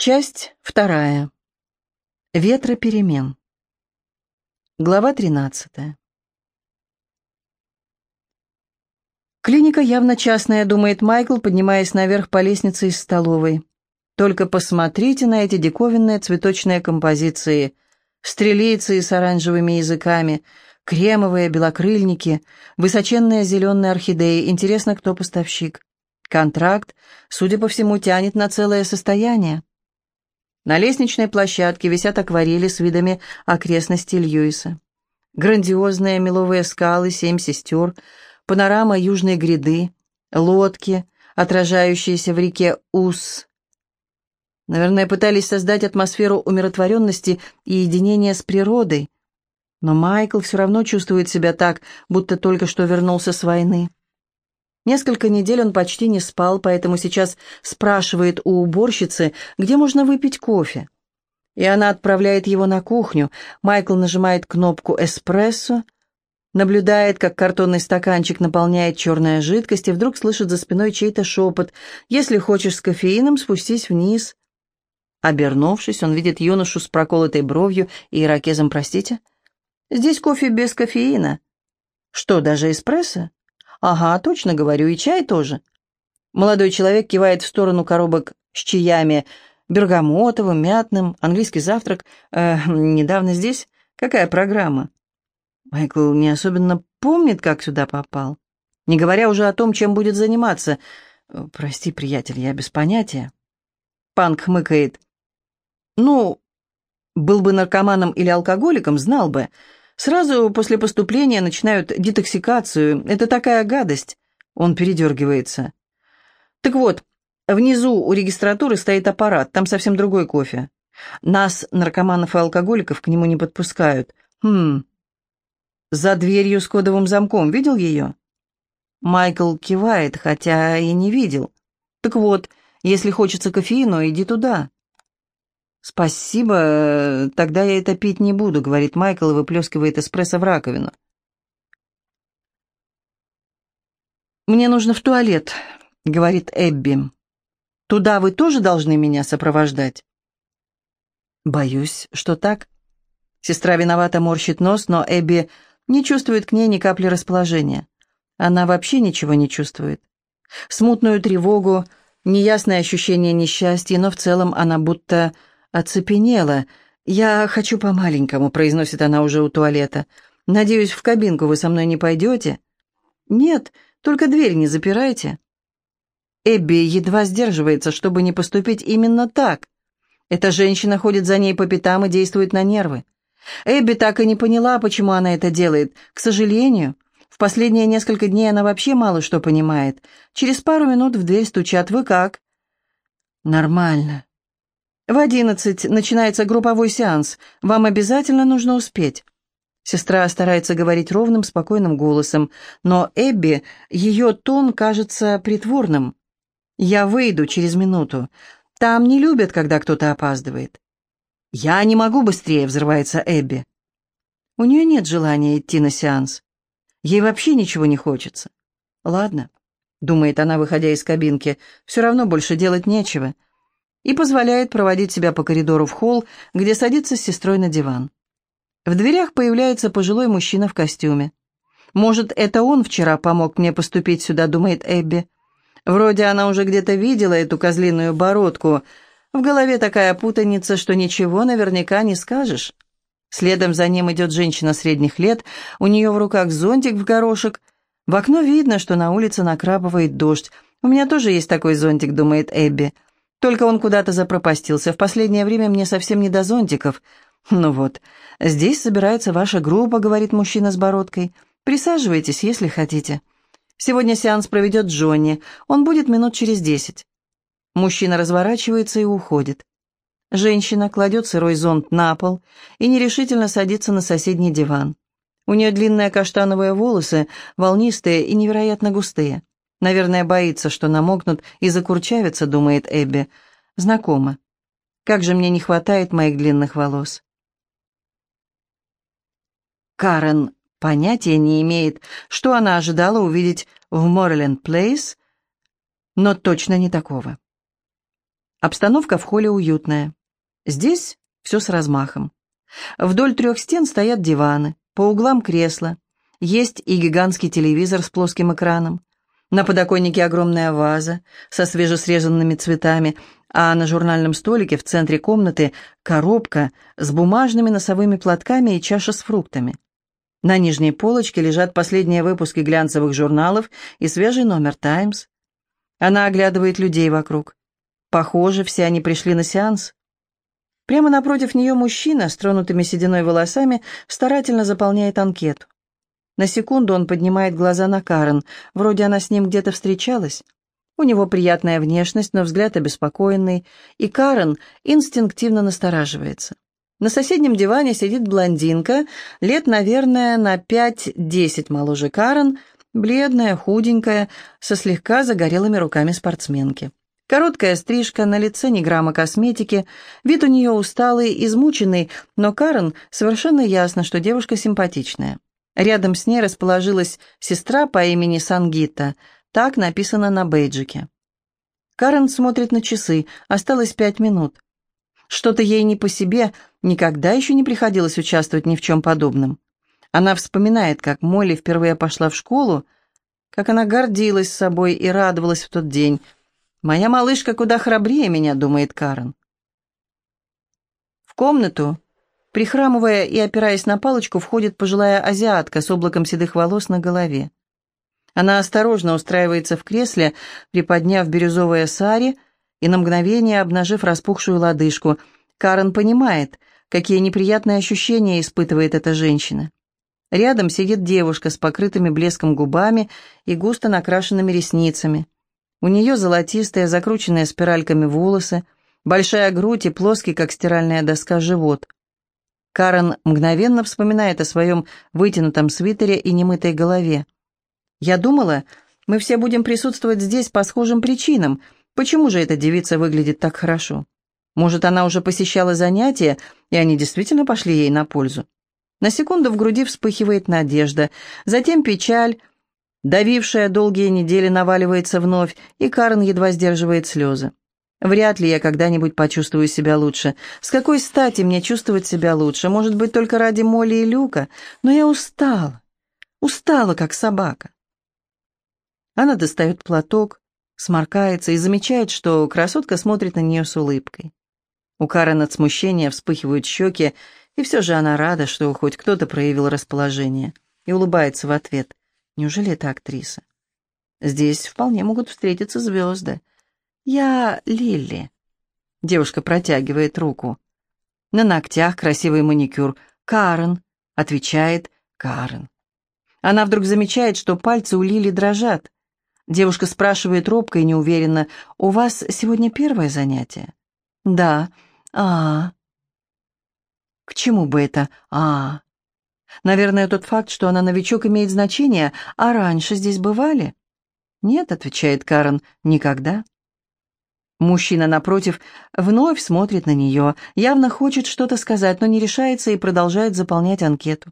Часть вторая. Ветроперемен. Глава 13. Клиника явно частная, думает Майкл, поднимаясь наверх по лестнице из столовой. Только посмотрите на эти диковинные цветочные композиции. Стрелицы с оранжевыми языками, кремовые белокрыльники, высоченные зеленые орхидеи. Интересно, кто поставщик. Контракт, судя по всему, тянет на целое состояние. На лестничной площадке висят акварели с видами окрестностей Льюиса. Грандиозные меловые скалы, семь сестер, панорама южной гряды, лодки, отражающиеся в реке Ус. Наверное, пытались создать атмосферу умиротворенности и единения с природой. Но Майкл все равно чувствует себя так, будто только что вернулся с войны. Несколько недель он почти не спал, поэтому сейчас спрашивает у уборщицы, где можно выпить кофе. И она отправляет его на кухню. Майкл нажимает кнопку «эспрессо», наблюдает, как картонный стаканчик наполняет черная жидкость, и вдруг слышит за спиной чей-то шепот «Если хочешь с кофеином, спустись вниз». Обернувшись, он видит юношу с проколотой бровью и ирокезом «Простите?» «Здесь кофе без кофеина». «Что, даже эспрессо?» «Ага, точно говорю, и чай тоже». Молодой человек кивает в сторону коробок с чаями, бергамотовым, мятным, английский завтрак. Э, недавно здесь? Какая программа? Майкл не особенно помнит, как сюда попал. Не говоря уже о том, чем будет заниматься. Прости, приятель, я без понятия. Панк хмыкает. Ну, был бы наркоманом или алкоголиком, знал бы. Сразу после поступления начинают детоксикацию. Это такая гадость. Он передергивается. Так вот, внизу у регистратуры стоит аппарат, там совсем другой кофе. Нас, наркоманов и алкоголиков, к нему не подпускают. Хм. За дверью с кодовым замком. Видел ее? Майкл кивает, хотя и не видел. Так вот, если хочется кофеину, иди туда. «Спасибо, тогда я это пить не буду», — говорит Майкл и выплескивает эспрессо в раковину. «Мне нужно в туалет», — говорит Эбби. «Туда вы тоже должны меня сопровождать?» «Боюсь, что так». Сестра виновата морщит нос, но Эбби не чувствует к ней ни капли расположения. Она вообще ничего не чувствует. Смутную тревогу, неясное ощущение несчастья, но в целом она будто оцепенела. «Я хочу по-маленькому», — произносит она уже у туалета. «Надеюсь, в кабинку вы со мной не пойдете?» «Нет, только дверь не запирайте». Эбби едва сдерживается, чтобы не поступить именно так. Эта женщина ходит за ней по пятам и действует на нервы. Эбби так и не поняла, почему она это делает. К сожалению, в последние несколько дней она вообще мало что понимает. Через пару минут в дверь стучат. «Вы как?» «Нормально», в одиннадцать начинается групповой сеанс. Вам обязательно нужно успеть». Сестра старается говорить ровным, спокойным голосом, но Эбби, ее тон кажется притворным. «Я выйду через минуту. Там не любят, когда кто-то опаздывает». «Я не могу быстрее», — взрывается Эбби. У нее нет желания идти на сеанс. Ей вообще ничего не хочется. «Ладно», — думает она, выходя из кабинки, — «все равно больше делать нечего» и позволяет проводить себя по коридору в холл, где садится с сестрой на диван. В дверях появляется пожилой мужчина в костюме. «Может, это он вчера помог мне поступить сюда», — думает Эбби. Вроде она уже где-то видела эту козлиную бородку. В голове такая путаница, что ничего наверняка не скажешь. Следом за ним идет женщина средних лет, у нее в руках зонтик в горошек. В окно видно, что на улице накрапывает дождь. «У меня тоже есть такой зонтик», — думает Эбби. Только он куда-то запропастился. В последнее время мне совсем не до зонтиков. Ну вот, здесь собирается ваша группа, говорит мужчина с бородкой. Присаживайтесь, если хотите. Сегодня сеанс проведет Джонни. Он будет минут через десять. Мужчина разворачивается и уходит. Женщина кладет сырой зонт на пол и нерешительно садится на соседний диван. У нее длинные каштановые волосы, волнистые и невероятно густые. Наверное, боится, что намокнут и закурчавятся, думает Эбби. Знакомо. Как же мне не хватает моих длинных волос. Карен понятия не имеет, что она ожидала увидеть в Морленд Плейс, но точно не такого. Обстановка в холле уютная. Здесь все с размахом. Вдоль трех стен стоят диваны, по углам кресла. Есть и гигантский телевизор с плоским экраном. На подоконнике огромная ваза со свежесрезанными цветами, а на журнальном столике в центре комнаты коробка с бумажными носовыми платками и чаша с фруктами. На нижней полочке лежат последние выпуски глянцевых журналов и свежий номер «Таймс». Она оглядывает людей вокруг. Похоже, все они пришли на сеанс. Прямо напротив нее мужчина с тронутыми сединой волосами старательно заполняет анкету. На секунду он поднимает глаза на Карен, вроде она с ним где-то встречалась. У него приятная внешность, но взгляд обеспокоенный, и Карен инстинктивно настораживается. На соседнем диване сидит блондинка, лет, наверное, на пять-десять моложе Карен, бледная, худенькая, со слегка загорелыми руками спортсменки. Короткая стрижка, на лице ни грамма косметики, вид у нее усталый, измученный, но Карен совершенно ясно, что девушка симпатичная. Рядом с ней расположилась сестра по имени Сангита, так написано на бейджике. Карен смотрит на часы, осталось пять минут. Что-то ей не по себе, никогда еще не приходилось участвовать ни в чем подобном. Она вспоминает, как Молли впервые пошла в школу, как она гордилась собой и радовалась в тот день. «Моя малышка куда храбрее меня», — думает Карен. В комнату, прихрамывая и опираясь на палочку, входит пожилая азиатка с облаком седых волос на голове. Она осторожно устраивается в кресле, приподняв бирюзовое сари и на мгновение обнажив распухшую лодыжку. Карен понимает, какие неприятные ощущения испытывает эта женщина. Рядом сидит девушка с покрытыми блеском губами и густо накрашенными ресницами. У нее золотистые, закрученные спиральками волосы, большая грудь и плоский, как стиральная доска, живот. Карен мгновенно вспоминает о своем вытянутом свитере и немытой голове. «Я думала, мы все будем присутствовать здесь по схожим причинам. Почему же эта девица выглядит так хорошо? Может, она уже посещала занятия, и они действительно пошли ей на пользу?» На секунду в груди вспыхивает надежда, затем печаль, давившая долгие недели, наваливается вновь, и Карен едва сдерживает слезы. Вряд ли я когда-нибудь почувствую себя лучше. С какой стати мне чувствовать себя лучше? Может быть, только ради Молли и Люка? Но я устала. Устала, как собака. Она достает платок, сморкается и замечает, что красотка смотрит на нее с улыбкой. У Карен от смущения вспыхивают щеки, и все же она рада, что хоть кто-то проявил расположение, и улыбается в ответ. Неужели это актриса? Здесь вполне могут встретиться звезды. Я Лили. Девушка протягивает руку. На ногтях красивый маникюр. Карен, отвечает Карен. Она вдруг замечает, что пальцы у Лили дрожат. Девушка спрашивает робко и неуверенно, «У вас сегодня первое занятие?» «Да». «А, к чему бы это? А, наверное, тот факт, что она новичок, имеет значение. А раньше здесь бывали? Нет, отвечает Карен, никогда. Мужчина, напротив, вновь смотрит на нее, явно хочет что-то сказать, но не решается и продолжает заполнять анкету.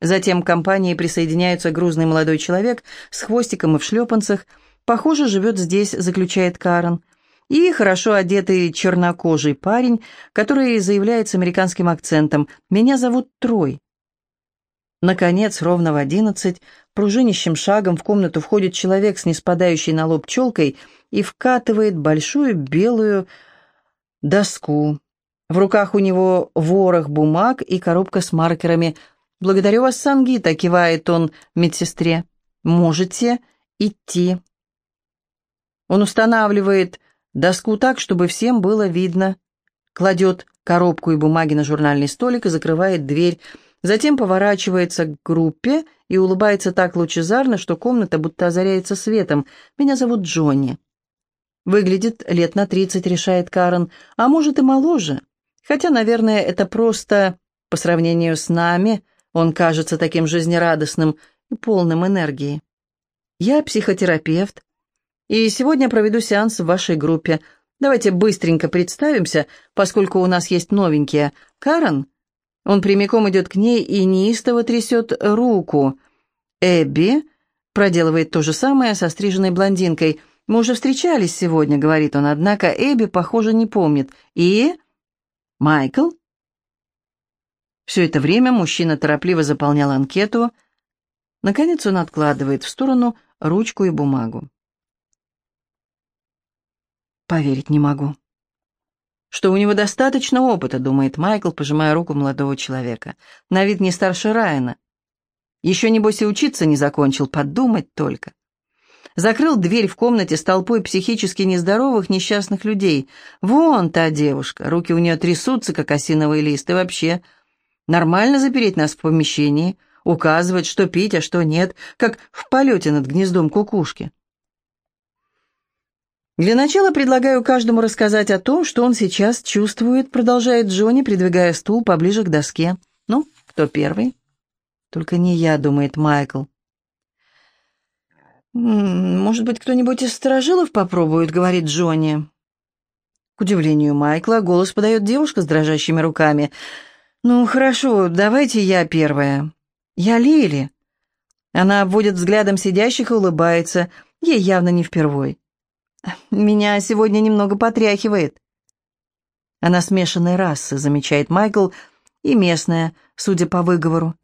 Затем к компании присоединяется грузный молодой человек с хвостиком и в шлепанцах. Похоже, живет здесь, заключает Карен и хорошо одетый чернокожий парень, который заявляет с американским акцентом «Меня зовут Трой». Наконец, ровно в одиннадцать, пружинищим шагом в комнату входит человек с неспадающей на лоб челкой и вкатывает большую белую доску. В руках у него ворох бумаг и коробка с маркерами. «Благодарю вас, Сангита», — кивает он медсестре. «Можете идти». Он устанавливает доску так, чтобы всем было видно, кладет коробку и бумаги на журнальный столик и закрывает дверь, затем поворачивается к группе и улыбается так лучезарно, что комната будто озаряется светом. «Меня зовут Джонни». «Выглядит лет на тридцать», — решает Карен, «а может и моложе. Хотя, наверное, это просто по сравнению с нами он кажется таким жизнерадостным и полным энергии. Я психотерапевт, и сегодня проведу сеанс в вашей группе. Давайте быстренько представимся, поскольку у нас есть новенькие. Карен?» Он прямиком идет к ней и неистово трясет руку. «Эбби?» проделывает то же самое со стриженной блондинкой. Мы уже встречались сегодня», — говорит он, однако Эбби, похоже, не помнит. «И? Майкл?» Все это время мужчина торопливо заполнял анкету. Наконец он откладывает в сторону ручку и бумагу. «Поверить не могу», что у него достаточно опыта, думает Майкл, пожимая руку молодого человека. На вид не старше Райана. Еще, небось, и учиться не закончил, подумать только. Закрыл дверь в комнате с толпой психически нездоровых несчастных людей. Вон та девушка, руки у нее трясутся, как осиновый лист, и вообще... Нормально запереть нас в помещении, указывать, что пить, а что нет, как в полете над гнездом кукушки. Для начала предлагаю каждому рассказать о том, что он сейчас чувствует, продолжает Джонни, придвигая стул поближе к доске. Ну, кто первый? Только не я, думает Майкл. «Может быть, кто-нибудь из сторожилов попробует», — говорит Джонни. К удивлению Майкла, голос подает девушка с дрожащими руками. «Ну, хорошо, давайте я первая. Я Лили». Она обводит взглядом сидящих и улыбается. Ей явно не впервой. Меня сегодня немного потряхивает». Она смешанной расы, замечает Майкл, и местная, судя по выговору.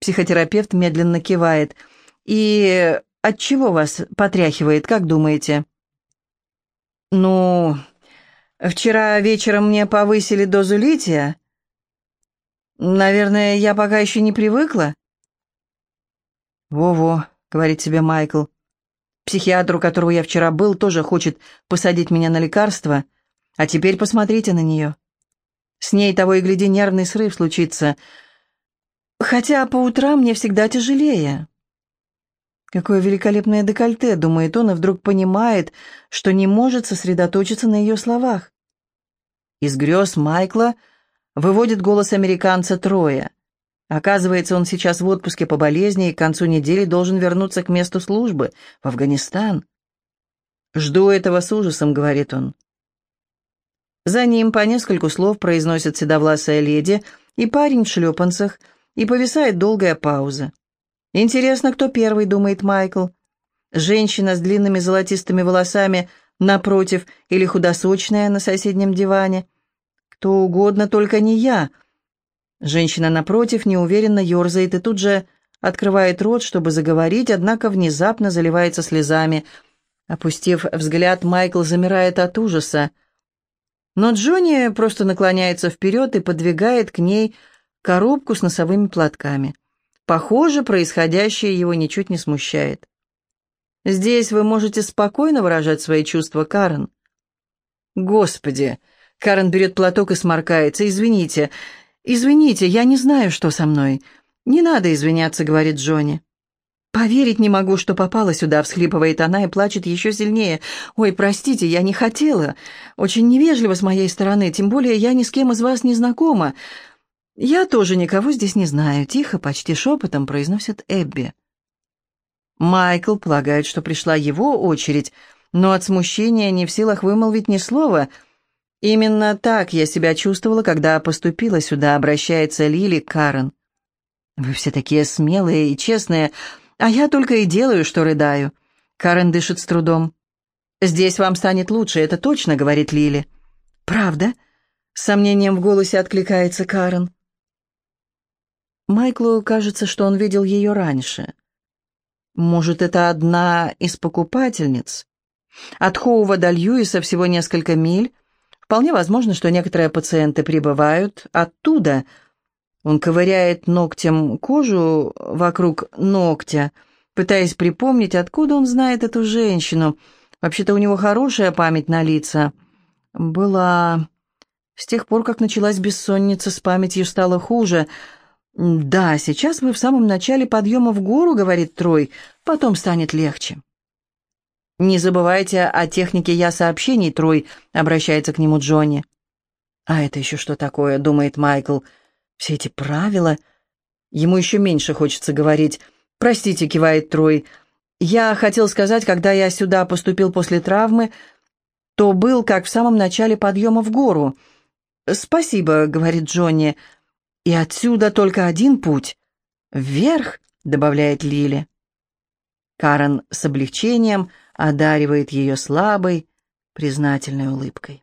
Психотерапевт медленно кивает. «И от чего вас потряхивает, как думаете?» «Ну, вчера вечером мне повысили дозу лития. Наверное, я пока еще не привыкла». «Во-во», — говорит себе Майкл, — Психиатр, у которого я вчера был, тоже хочет посадить меня на лекарство. А теперь посмотрите на нее. С ней того и гляди нервный срыв случится. Хотя по утрам мне всегда тяжелее. Какое великолепное декольте, думает он, и вдруг понимает, что не может сосредоточиться на ее словах. Из грез Майкла выводит голос американца Троя. Оказывается, он сейчас в отпуске по болезни и к концу недели должен вернуться к месту службы, в Афганистан. «Жду этого с ужасом», — говорит он. За ним по нескольку слов произносит седовласая леди и парень в шлепанцах, и повисает долгая пауза. «Интересно, кто первый», — думает Майкл. Женщина с длинными золотистыми волосами напротив или худосочная на соседнем диване. Кто угодно, только не я — Женщина напротив неуверенно ерзает и тут же открывает рот, чтобы заговорить, однако внезапно заливается слезами. Опустив взгляд, Майкл замирает от ужаса. Но Джонни просто наклоняется вперед и подвигает к ней коробку с носовыми платками. Похоже, происходящее его ничуть не смущает. «Здесь вы можете спокойно выражать свои чувства, Карен». «Господи!» Карен берет платок и сморкается. «Извините, «Извините, я не знаю, что со мной. Не надо извиняться», — говорит Джонни. «Поверить не могу, что попала сюда», — всхлипывает она и плачет еще сильнее. «Ой, простите, я не хотела. Очень невежливо с моей стороны, тем более я ни с кем из вас не знакома. Я тоже никого здесь не знаю», — тихо, почти шепотом произносит Эбби. Майкл полагает, что пришла его очередь, но от смущения не в силах вымолвить ни слова — «Именно так я себя чувствовала, когда поступила сюда», — обращается Лили Карен. «Вы все такие смелые и честные, а я только и делаю, что рыдаю». Карен дышит с трудом. «Здесь вам станет лучше, это точно», — говорит Лили. «Правда?» — с сомнением в голосе откликается Карен. Майклу кажется, что он видел ее раньше. Может, это одна из покупательниц? От Хоува до Льюиса всего несколько миль, Вполне возможно, что некоторые пациенты прибывают оттуда. Он ковыряет ногтем кожу вокруг ногтя, пытаясь припомнить, откуда он знает эту женщину. Вообще-то у него хорошая память на лица. Была... С тех пор, как началась бессонница, с памятью стало хуже. «Да, сейчас вы в самом начале подъема в гору», — говорит Трой, — «потом станет легче». «Не забывайте о технике «я-сообщений», Трой», — обращается к нему Джонни. «А это еще что такое?» — думает Майкл. «Все эти правила...» Ему еще меньше хочется говорить. «Простите», — кивает Трой. «Я хотел сказать, когда я сюда поступил после травмы, то был как в самом начале подъема в гору». «Спасибо», — говорит Джонни. «И отсюда только один путь. Вверх», — добавляет Лили. Карен с облегчением одаривает ее слабой, признательной улыбкой.